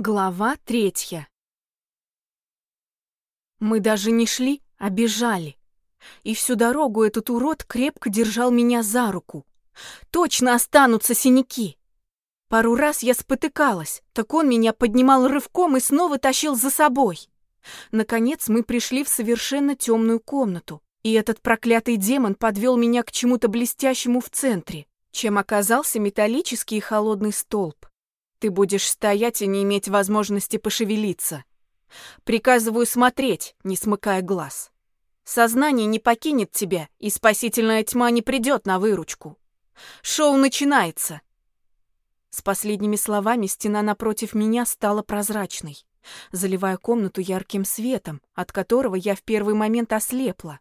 Глава третья. Мы даже не шли, а бежали. И всю дорогу этот урод крепко держал меня за руку. Точно останутся синяки. Пару раз я спотыкалась, так он меня поднимал рывком и снова тащил за собой. Наконец мы пришли в совершенно темную комнату, и этот проклятый демон подвел меня к чему-то блестящему в центре, чем оказался металлический и холодный столб. Ты будешь стоять и не иметь возможности пошевелиться. Приказываю смотреть, не смыкая глаз. Сознание не покинет тебя, и спасительная тьма не придет на выручку. Шоу начинается. С последними словами стена напротив меня стала прозрачной, заливая комнату ярким светом, от которого я в первый момент ослепла.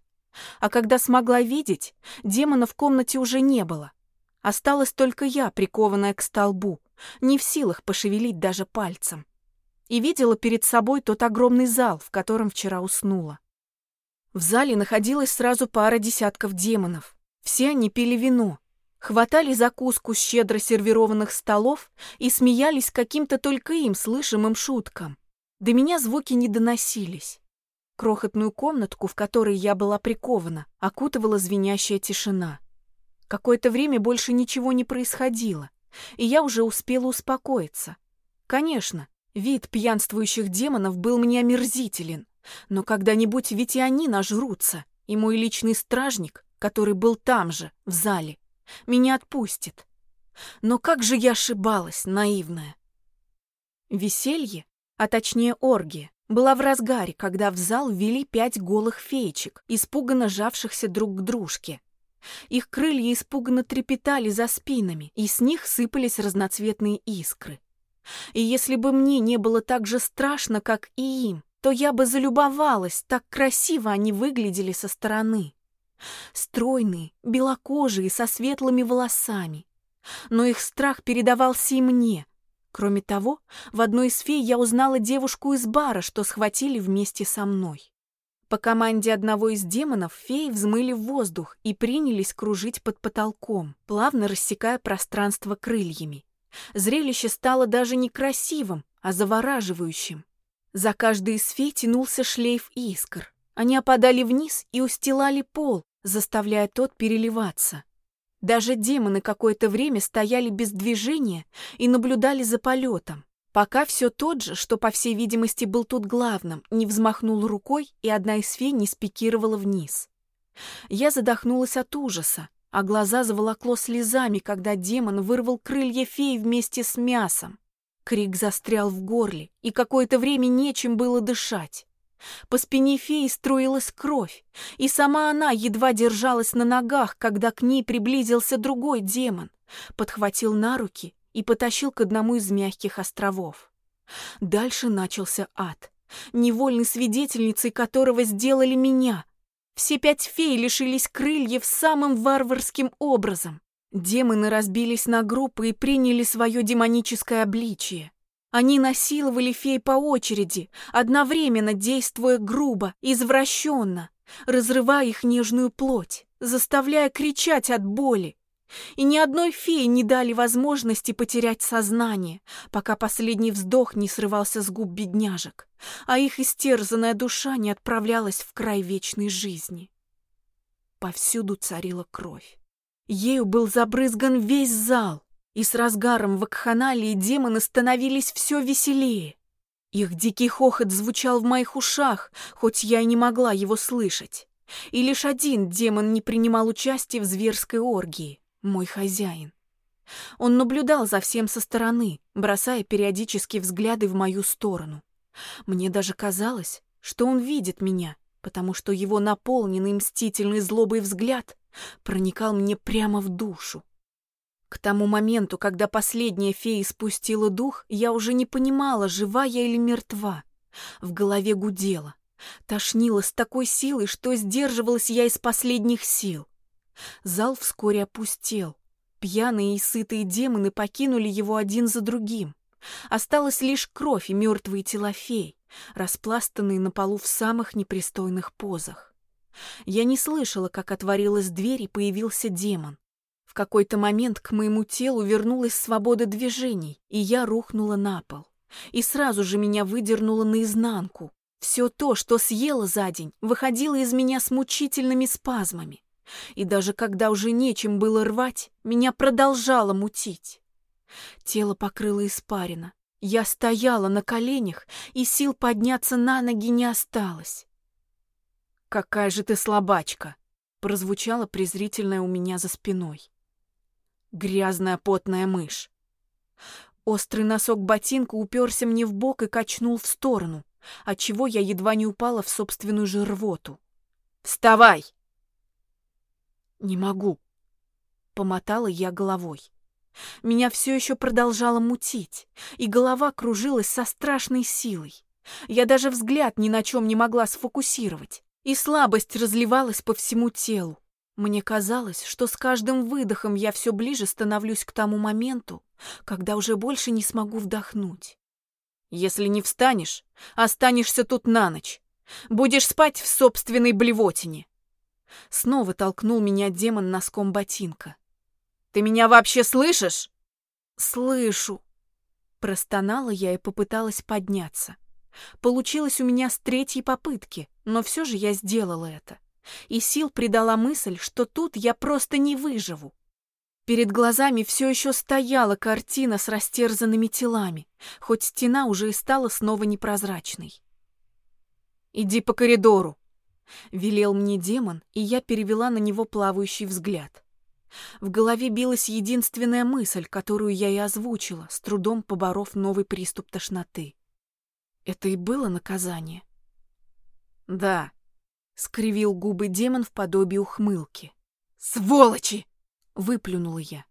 А когда смогла видеть, демона в комнате уже не было. Осталась только я, прикованная к столбу, не в силах пошевелить даже пальцем. И видела перед собой тот огромный зал, в котором вчера уснула. В зале находилась сразу пара десятков демонов. Все они пили вино, хватали закуску с щедро сервированных столов и смеялись каким-то только им слышимым шуткам. До меня звуки не доносились. Крохотную комнатку, в которой я была прикована, окутывала звенящая тишина. Какое-то время больше ничего не происходило и я уже успела успокоиться. Конечно, вид пьянствующих демонов был мне омерзителен, но когда-нибудь ведь и они нажрутся, и мой личный стражник, который был там же, в зале, меня отпустит. Но как же я ошибалась, наивная. Веселье, а точнее оргия, была в разгаре, когда в зал ввели пять голых феечек, испуганно жавшихся друг к дружке. Их крылья испуганно трепетали за спинами, и с них сыпались разноцветные искры. И если бы мне не было так же страшно, как и им, то я бы залюбовалась, так красиво они выглядели со стороны. Стройные, белокожие, со светлыми волосами. Но их страх передавался и мне. Кроме того, в одной из фей я узнала девушку из бара, что схватили вместе со мной. По команде одного из демонов феи взмыли в воздух и принялись кружить под потолком, плавно рассекая пространство крыльями. Зрелище стало даже не красивым, а завораживающим. За каждой из фей тянулся шлейф искр. Они опадали вниз и устилали пол, заставляя тот переливаться. Даже демоны какое-то время стояли без движения и наблюдали за полетом. Пока все тот же, что, по всей видимости, был тут главным, не взмахнул рукой, и одна из фей не спикировала вниз. Я задохнулась от ужаса, а глаза заволокло слезами, когда демон вырвал крылья феи вместе с мясом. Крик застрял в горле, и какое-то время нечем было дышать. По спине феи струилась кровь, и сама она едва держалась на ногах, когда к ней приблизился другой демон, подхватил на руки и потащил к одному из мягких островов. Дальше начался ад, невольной свидетельницей которого сделали меня. Все пять фей лишились крыльев самым варварским образом. Демоны разбились на группы и приняли свое демоническое обличие. Они насиловали фей по очереди, одновременно действуя грубо, извращенно, разрывая их нежную плоть, заставляя кричать от боли. И ни одной феи не дали возможности потерять сознание, пока последний вздох не срывался с губ бедняжек, а их истерзанная душа не отправлялась в край вечной жизни. Повсюду царила кровь. Ею был забрызган весь зал, и с разгаром вакханалии демоны становились все веселее. Их дикий хохот звучал в моих ушах, хоть я и не могла его слышать. И лишь один демон не принимал участия в зверской оргии мой хозяин. Он наблюдал за всем со стороны, бросая периодически взгляды в мою сторону. Мне даже казалось, что он видит меня, потому что его наполненный мстительной злобой взгляд проникал мне прямо в душу. К тому моменту, когда последняя фея спустила дух, я уже не понимала, жива я или мертва. В голове гудело. Тошнило с такой силой, что сдерживалась я из последних сил. Зал вскоре опустел. Пьяные и сытые демоны покинули его один за другим. Осталась лишь кровь и мертвые тела фей, распластанные на полу в самых непристойных позах. Я не слышала, как отворилась дверь и появился демон. В какой-то момент к моему телу вернулась свобода движений, и я рухнула на пол. и сразу же меня выдернуло наизнанку. Все то, что съела за день, выходило из меня с мучительными спазмами. И даже когда уже нечем было рвать, меня продолжало мутить. Тело покрыло испарина. Я стояла на коленях, и сил подняться на ноги не осталось. «Какая же ты слабачка!» — прозвучало презрительное у меня за спиной. «Грязная потная мышь!» Острый носок ботинка уперся мне в бок и качнул в сторону, отчего я едва не упала в собственную же рвоту. «Вставай!» «Не могу», — помотала я головой. Меня все еще продолжало мутить, и голова кружилась со страшной силой. Я даже взгляд ни на чем не могла сфокусировать, и слабость разливалась по всему телу. Мне казалось, что с каждым выдохом я все ближе становлюсь к тому моменту, когда уже больше не смогу вдохнуть. Если не встанешь, останешься тут на ночь. Будешь спать в собственной блевотине. Снова толкнул меня демон носком ботинка. Ты меня вообще слышишь? Слышу. Простонала я и попыталась подняться. Получилось у меня с третьей попытки, но все же я сделала это и сил придала мысль, что тут я просто не выживу. Перед глазами все еще стояла картина с растерзанными телами, хоть стена уже и стала снова непрозрачной. «Иди по коридору», — велел мне демон, и я перевела на него плавающий взгляд. В голове билась единственная мысль, которую я и озвучила, с трудом поборов новый приступ тошноты. Это и было наказание. «Да», скривил губы демон в подобии ухмылки. Сволочи! выплюнула я.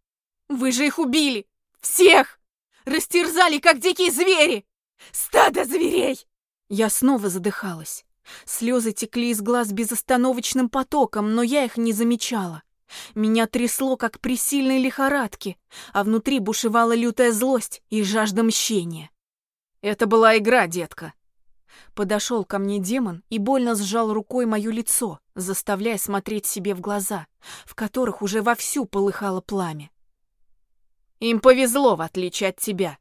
Вы же их убили! Всех! Растерзали, как дикие звери! Стадо зверей! Я снова задыхалась. Слезы текли из глаз безостановочным потоком, но я их не замечала. Меня трясло, как при сильной лихорадке, а внутри бушевала лютая злость и жажда мщения. «Это была игра, детка», Подошел ко мне демон и больно сжал рукой мое лицо, заставляя смотреть себе в глаза, в которых уже вовсю полыхало пламя. Им повезло, в отличие от тебя.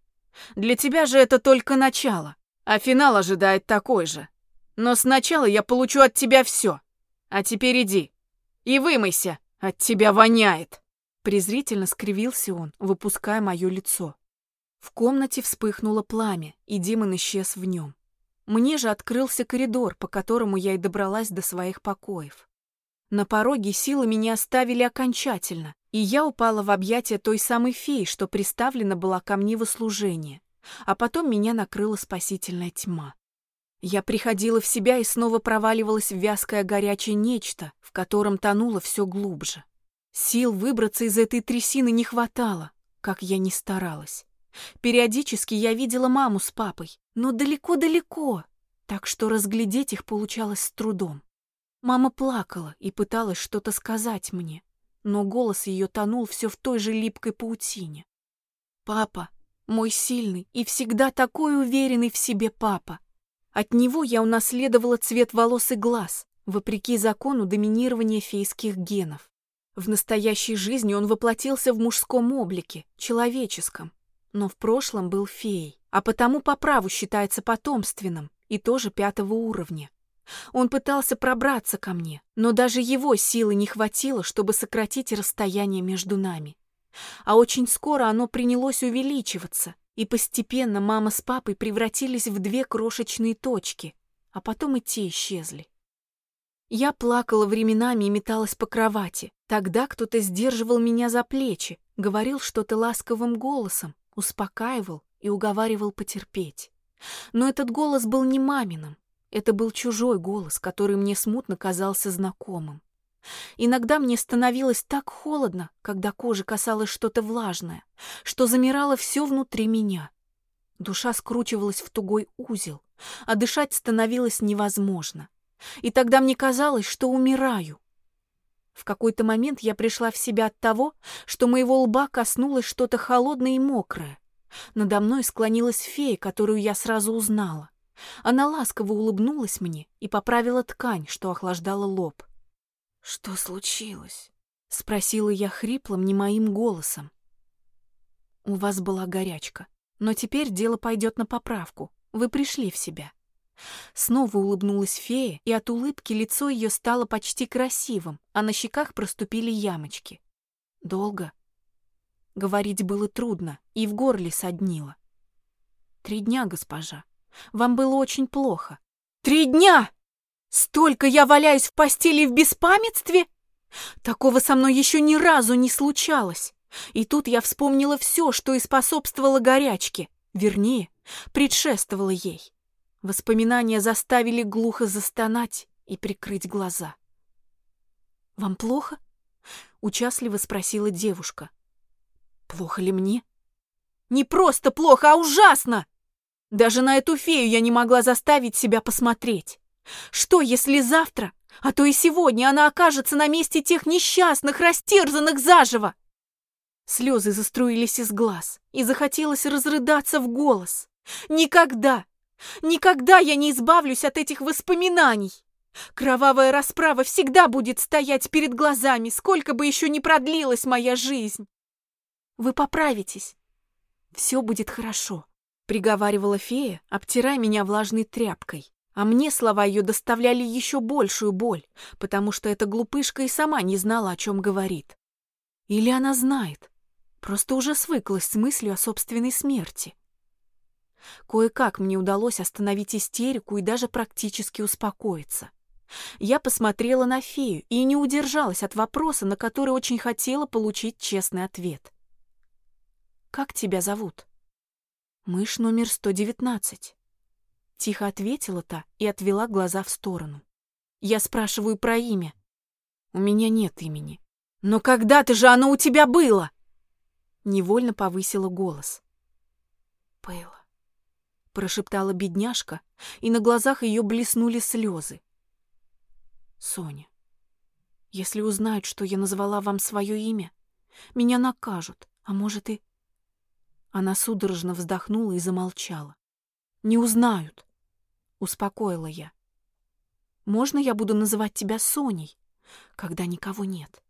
Для тебя же это только начало, а финал ожидает такой же. Но сначала я получу от тебя все. А теперь иди и вымойся, от тебя воняет. Презрительно скривился он, выпуская мое лицо. В комнате вспыхнуло пламя, и демон исчез в нем. Мне же открылся коридор, по которому я и добралась до своих покоев. На пороге силы меня оставили окончательно, и я упала в объятия той самой феи, что приставлена была ко мне в служение, а потом меня накрыла спасительная тьма. Я приходила в себя и снова проваливалась в вязкое горячее нечто, в котором тонуло все глубже. Сил выбраться из этой трясины не хватало, как я ни старалась. Периодически я видела маму с папой, но далеко-далеко, так что разглядеть их получалось с трудом. Мама плакала и пыталась что-то сказать мне, но голос ее тонул все в той же липкой паутине. Папа, мой сильный и всегда такой уверенный в себе папа. От него я унаследовала цвет волос и глаз, вопреки закону доминирования фейских генов. В настоящей жизни он воплотился в мужском облике, человеческом, но в прошлом был феей, а потому по праву считается потомственным и тоже пятого уровня. Он пытался пробраться ко мне, но даже его силы не хватило, чтобы сократить расстояние между нами. А очень скоро оно принялось увеличиваться, и постепенно мама с папой превратились в две крошечные точки, а потом и те исчезли. Я плакала временами и металась по кровати. Тогда кто-то сдерживал меня за плечи, говорил что-то ласковым голосом, успокаивал и уговаривал потерпеть. Но этот голос был не маминым. Это был чужой голос, который мне смутно казался знакомым. Иногда мне становилось так холодно, когда кожа касалась что-то влажное, что замирало все внутри меня. Душа скручивалась в тугой узел, а дышать становилось невозможно. И тогда мне казалось, что умираю. В какой-то момент я пришла в себя от того, что моего лба коснулось что-то холодное и мокрое. Надо мной склонилась фея, которую я сразу узнала. Она ласково улыбнулась мне и поправила ткань, что охлаждала лоб. «Что случилось?» — спросила я хриплым, не моим голосом. «У вас была горячка», Но теперь дело пойдет на поправку. Вы пришли в себя. Снова улыбнулась фея, и от улыбки лицо ее стало почти красивым, а на щеках проступили ямочки. Долго. Говорить было трудно, и в горле соднило. Три дня, госпожа. Вам было очень плохо. Три дня! Столько я валяюсь в постели в беспамятстве? Такого со мной еще ни разу не случалось. И тут я вспомнила все, что и способствовало горячке, вернее, предшествовало ей. Воспоминания заставили глухо застонать и прикрыть глаза. «Вам плохо?» — участливо спросила девушка. «Плохо ли мне?» «Не просто плохо, а ужасно!» Даже на эту фею я не могла заставить себя посмотреть. Что, если завтра, а то и сегодня она окажется на месте тех несчастных, растерзанных заживо? Слезы заструились из глаз, и захотелось разрыдаться в голос. Никогда, никогда я не избавлюсь от этих воспоминаний. Кровавая расправа всегда будет стоять перед глазами, сколько бы еще ни продлилась моя жизнь. Вы поправитесь. Все будет хорошо, приговаривала фея, обтирая меня влажной тряпкой. А мне слова ее доставляли еще большую боль, потому что эта глупышка и сама не знала, о чем говорит. Или она знает, Просто уже свыклась с мыслью о собственной смерти. Кое-как мне удалось остановить истерику и даже практически успокоиться. Я посмотрела на фею и не удержалась от вопроса, на который очень хотела получить честный ответ. «Как тебя зовут?» «Мышь номер 119». Тихо ответила та и отвела глаза в сторону. Я спрашиваю про имя. У меня нет имени. Но когда-то же оно у тебя было! невольно повысила голос. «Пейла», — прошептала бедняжка, и на глазах ее блеснули слезы. «Соня, если узнают, что я назвала вам свое имя, меня накажут, а может и...» Она судорожно вздохнула и замолчала. «Не узнают», — успокоила я. «Можно я буду называть тебя Соней, когда никого нет?»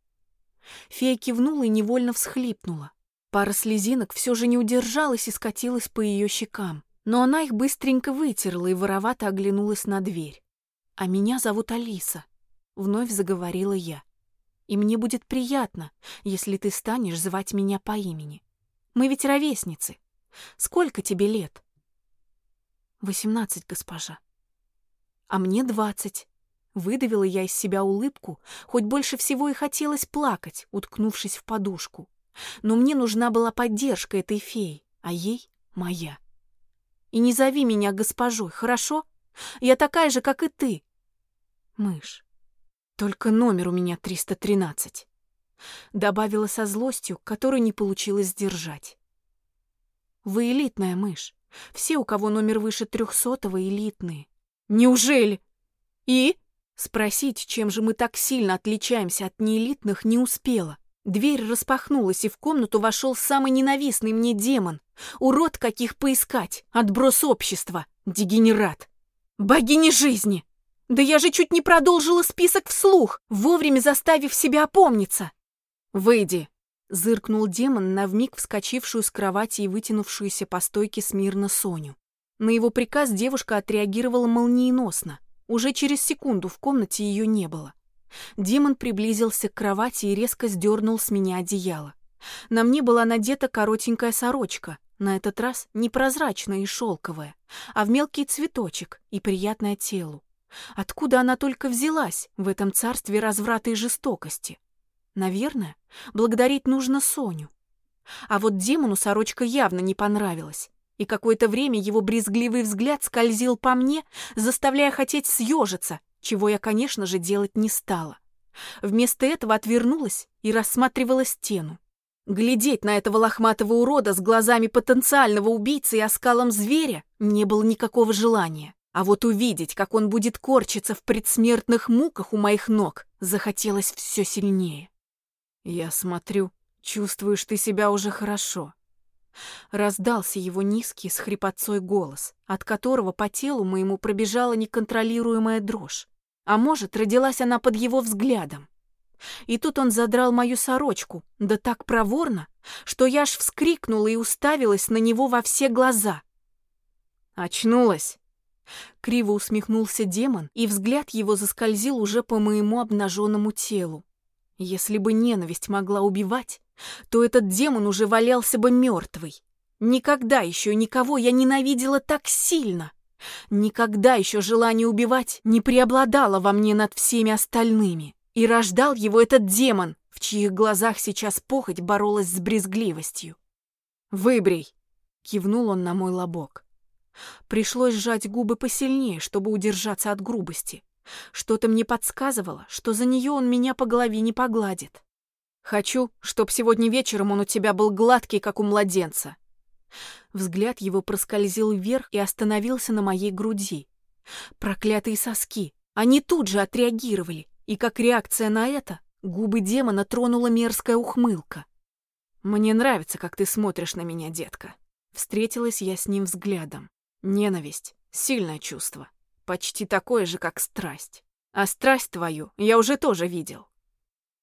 Фея кивнула и невольно всхлипнула. Пара слезинок все же не удержалась и скатилась по ее щекам, но она их быстренько вытерла и воровато оглянулась на дверь. «А меня зовут Алиса», — вновь заговорила я. «И мне будет приятно, если ты станешь звать меня по имени. Мы ведь ровесницы. Сколько тебе лет?» «Восемнадцать, госпожа». «А мне двадцать». Выдавила я из себя улыбку, хоть больше всего и хотелось плакать, уткнувшись в подушку. Но мне нужна была поддержка этой феи, а ей — моя. И не зови меня госпожой, хорошо? Я такая же, как и ты. Мышь. Только номер у меня 313. Добавила со злостью, которую не получилось сдержать. Вы элитная мышь. Все, у кого номер выше трехсотого, элитные. Неужели? И? Спросить, чем же мы так сильно отличаемся от неэлитных, не успела. Дверь распахнулась, и в комнату вошел самый ненавистный мне демон. Урод, каких поискать, отброс общества, дегенерат. Богини жизни! Да я же чуть не продолжила список вслух, вовремя заставив себя опомниться. «Выйди!» — зыркнул демон на вмиг вскочившую с кровати и вытянувшуюся по стойке смирно Соню. На его приказ девушка отреагировала молниеносно. Уже через секунду в комнате ее не было. Димон приблизился к кровати и резко сдернул с меня одеяло. На мне была надета коротенькая сорочка, на этот раз не прозрачная и шелковая, а в мелкий цветочек и приятная телу. Откуда она только взялась в этом царстве разврата и жестокости? Наверное, благодарить нужно Соню. А вот демону сорочка явно не понравилась, и какое-то время его брезгливый взгляд скользил по мне, заставляя хотеть съежиться чего я, конечно же, делать не стала. Вместо этого отвернулась и рассматривала стену. Глядеть на этого лохматого урода с глазами потенциального убийцы и оскалом зверя не было никакого желания. А вот увидеть, как он будет корчиться в предсмертных муках у моих ног, захотелось все сильнее. «Я смотрю, чувствуешь ты себя уже хорошо», Раздался его низкий с хрипотцой голос, от которого по телу моему пробежала неконтролируемая дрожь. А может, родилась она под его взглядом. И тут он задрал мою сорочку, да так проворно, что я аж вскрикнула и уставилась на него во все глаза. «Очнулась!» Криво усмехнулся демон, и взгляд его заскользил уже по моему обнаженному телу. Если бы ненависть могла убивать, то этот демон уже валялся бы мертвый. Никогда еще никого я ненавидела так сильно. Никогда еще желание убивать не преобладало во мне над всеми остальными. И рождал его этот демон, в чьих глазах сейчас похоть боролась с брезгливостью. «Выбрей!» — кивнул он на мой лобок. Пришлось сжать губы посильнее, чтобы удержаться от грубости. Что-то мне подсказывало, что за нее он меня по голове не погладит. Хочу, чтоб сегодня вечером он у тебя был гладкий, как у младенца. Взгляд его проскользил вверх и остановился на моей груди. Проклятые соски. Они тут же отреагировали, и как реакция на это, губы демона тронула мерзкая ухмылка. «Мне нравится, как ты смотришь на меня, детка». Встретилась я с ним взглядом. Ненависть — сильное чувство. Почти такое же, как страсть. А страсть твою я уже тоже видел.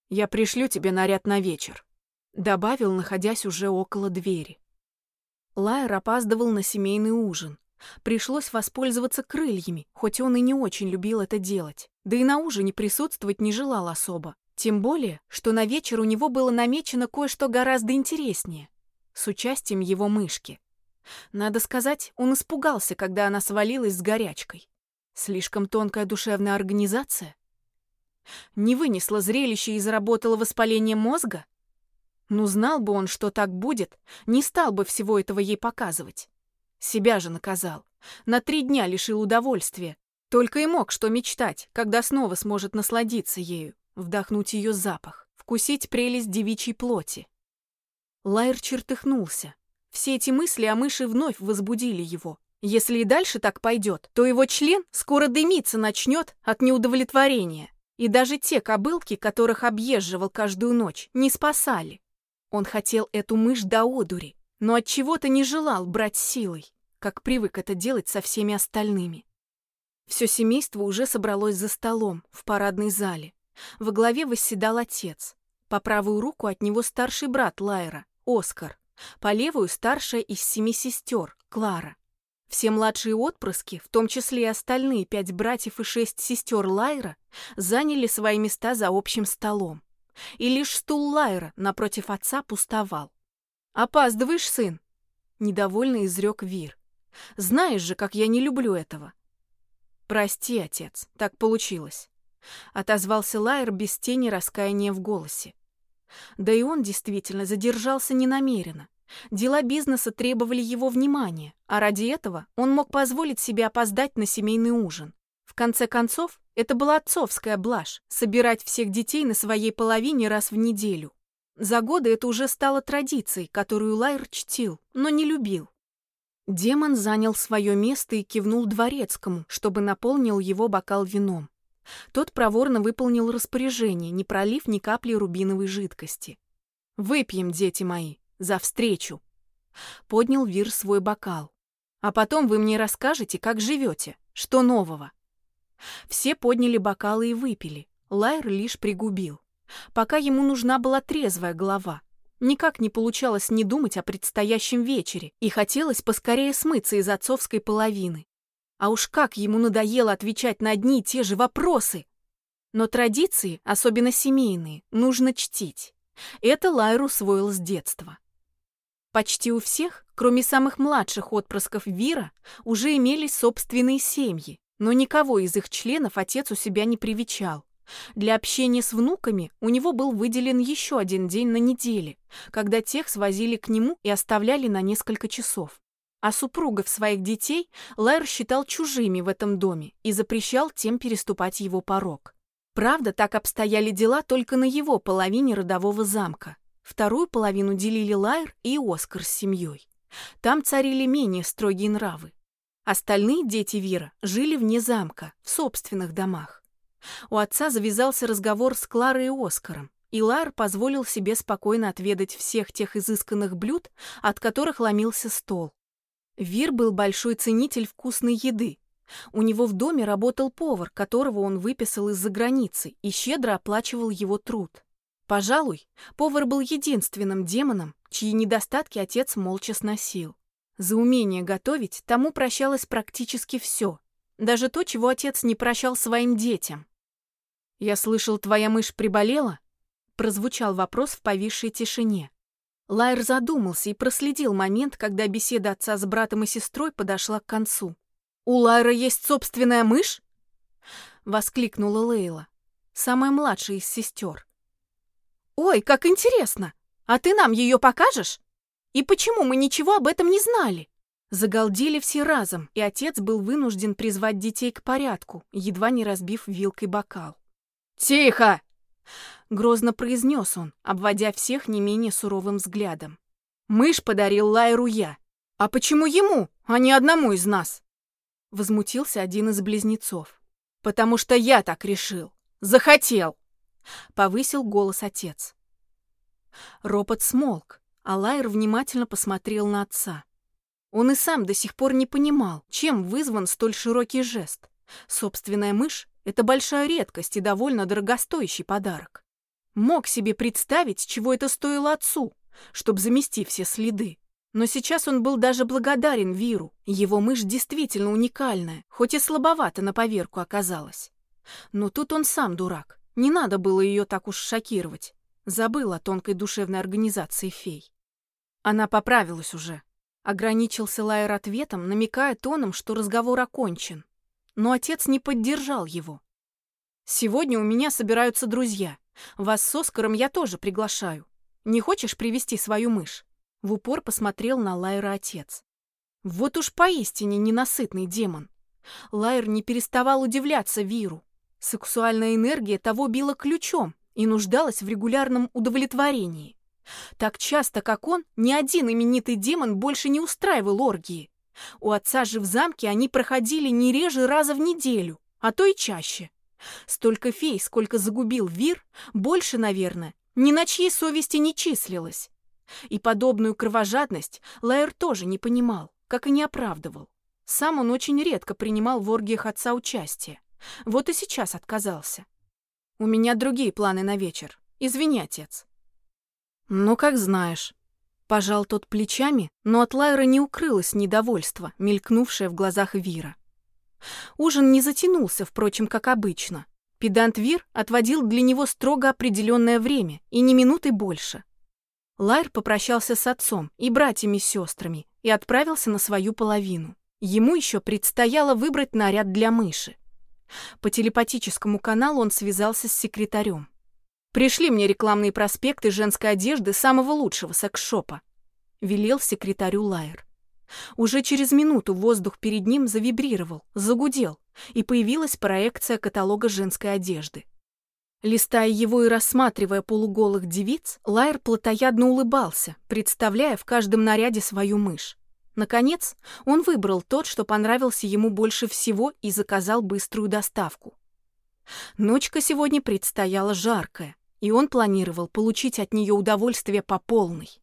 Я пришлю тебе наряд на вечер. Добавил, находясь уже около двери. Лайер опаздывал на семейный ужин. Пришлось воспользоваться крыльями, хоть он и не очень любил это делать. Да и на ужине присутствовать не желал особо. Тем более, что на вечер у него было намечено кое-что гораздо интереснее. С участием его мышки. Надо сказать, он испугался, когда она свалилась с горячкой. Слишком тонкая душевная организация? Не вынесла зрелище и заработала воспаление мозга? Ну, знал бы он, что так будет, не стал бы всего этого ей показывать. Себя же наказал. На три дня лишил удовольствия. Только и мог что мечтать, когда снова сможет насладиться ею, вдохнуть ее запах, вкусить прелесть девичьей плоти. Лайер чертыхнулся. Все эти мысли о мыши вновь возбудили его. Если и дальше так пойдет, то его член скоро дымиться начнет от неудовлетворения. И даже те кобылки, которых объезживал каждую ночь, не спасали. Он хотел эту мышь до одури, но от чего то не желал брать силой, как привык это делать со всеми остальными. Все семейство уже собралось за столом в парадной зале. Во главе восседал отец. По правую руку от него старший брат Лайра, Оскар. По левую старшая из семи сестер, Клара. Все младшие отпрыски, в том числе и остальные пять братьев и шесть сестер Лайра, заняли свои места за общим столом и лишь стул Лайра напротив отца пустовал. «Опаздываешь, сын?» — недовольно изрек Вир. «Знаешь же, как я не люблю этого». «Прости, отец, так получилось», — отозвался Лайер без тени раскаяния в голосе. Да и он действительно задержался ненамеренно. Дела бизнеса требовали его внимания, а ради этого он мог позволить себе опоздать на семейный ужин. В конце концов, это была отцовская блажь — собирать всех детей на своей половине раз в неделю. За годы это уже стало традицией, которую Лайр чтил, но не любил. Демон занял свое место и кивнул дворецкому, чтобы наполнил его бокал вином. Тот проворно выполнил распоряжение, не пролив ни капли рубиновой жидкости. «Выпьем, дети мои, за встречу!» Поднял Вир свой бокал. «А потом вы мне расскажете, как живете, что нового». Все подняли бокалы и выпили. Лайр лишь пригубил. Пока ему нужна была трезвая голова. Никак не получалось не думать о предстоящем вечере, и хотелось поскорее смыться из отцовской половины. А уж как ему надоело отвечать на одни и те же вопросы. Но традиции, особенно семейные, нужно чтить. Это Лайр усвоил с детства. Почти у всех, кроме самых младших отпрысков Вира, уже имелись собственные семьи, но никого из их членов отец у себя не привечал. Для общения с внуками у него был выделен еще один день на неделе, когда тех свозили к нему и оставляли на несколько часов. А супругов своих детей Лайер считал чужими в этом доме и запрещал тем переступать его порог. Правда, так обстояли дела только на его половине родового замка. Вторую половину делили Лайер и Оскар с семьей. Там царили менее строгие нравы. Остальные дети Вира жили вне замка, в собственных домах. У отца завязался разговор с Кларой и Оскаром, и Лар позволил себе спокойно отведать всех тех изысканных блюд, от которых ломился стол. Вир был большой ценитель вкусной еды, У него в доме работал повар, которого он выписал из-за границы и щедро оплачивал его труд. Пожалуй, повар был единственным демоном, чьи недостатки отец молча сносил. За умение готовить тому прощалось практически все, даже то, чего отец не прощал своим детям. «Я слышал, твоя мышь приболела?» прозвучал вопрос в повисшей тишине. Лайер задумался и проследил момент, когда беседа отца с братом и сестрой подошла к концу. «У Лайра есть собственная мышь?» — воскликнула Лейла, самая младшая из сестер. «Ой, как интересно! А ты нам ее покажешь? И почему мы ничего об этом не знали?» Загалдели все разом, и отец был вынужден призвать детей к порядку, едва не разбив вилкой бокал. «Тихо!» — грозно произнес он, обводя всех не менее суровым взглядом. «Мышь подарил Лайру я. А почему ему, а не одному из нас?» Возмутился один из близнецов. «Потому что я так решил. Захотел!» Повысил голос отец. Ропот смолк, а Лайер внимательно посмотрел на отца. Он и сам до сих пор не понимал, чем вызван столь широкий жест. Собственная мышь — это большая редкость и довольно дорогостоящий подарок. Мог себе представить, чего это стоило отцу, чтобы замести все следы. Но сейчас он был даже благодарен Виру. Его мышь действительно уникальная, хоть и слабовато на поверку оказалась. Но тут он сам дурак. Не надо было ее так уж шокировать. Забыл о тонкой душевной организации фей. Она поправилась уже. Ограничился Лайер ответом, намекая тоном, что разговор окончен. Но отец не поддержал его. «Сегодня у меня собираются друзья. Вас с Оскаром я тоже приглашаю. Не хочешь привести свою мышь?» В упор посмотрел на Лайера отец. Вот уж поистине ненасытный демон. Лайер не переставал удивляться Виру. Сексуальная энергия того била ключом и нуждалась в регулярном удовлетворении. Так часто, как он, ни один именитый демон больше не устраивал оргии. У отца же в замке они проходили не реже раза в неделю, а то и чаще. Столько фей, сколько загубил Вир, больше, наверное, ни на чьей совести не числилось. И подобную кровожадность Лайер тоже не понимал, как и не оправдывал. Сам он очень редко принимал в оргиях отца участие. Вот и сейчас отказался. «У меня другие планы на вечер. Извини, отец». «Ну, как знаешь». Пожал тот плечами, но от Лайера не укрылось недовольство, мелькнувшее в глазах Вира. Ужин не затянулся, впрочем, как обычно. Педант Вир отводил для него строго определенное время, и не минуты больше. Лайр попрощался с отцом и братьями с сестрами и отправился на свою половину. Ему еще предстояло выбрать наряд для мыши. По телепатическому каналу он связался с секретарем. «Пришли мне рекламные проспекты женской одежды самого лучшего секс-шопа», — велел секретарю Лайер. Уже через минуту воздух перед ним завибрировал, загудел, и появилась проекция каталога женской одежды. Листая его и рассматривая полуголых девиц, Лайер плотоядно улыбался, представляя в каждом наряде свою мышь. Наконец, он выбрал тот, что понравился ему больше всего и заказал быструю доставку. Ночка сегодня предстояла жаркая, и он планировал получить от нее удовольствие по полной.